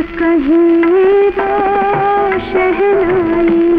कहीं रो शहनाई।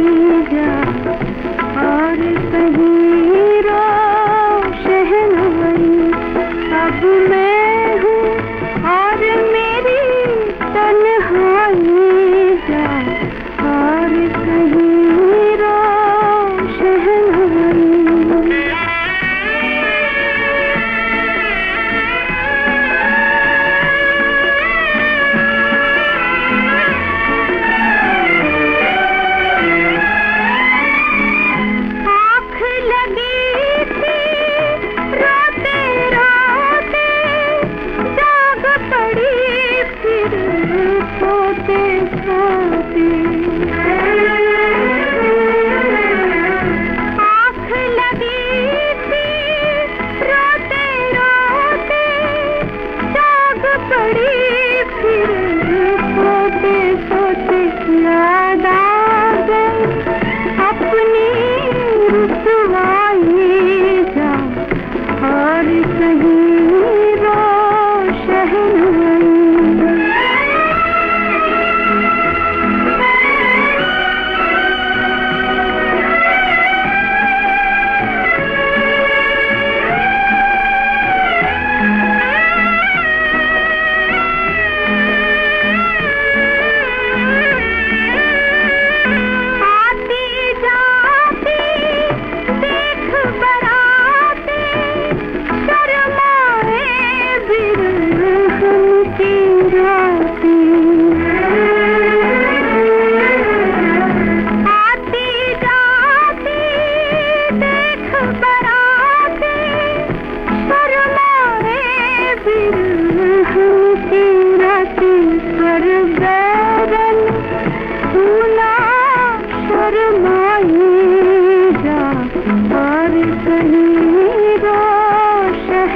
शर्माएगा और कहीं रोशन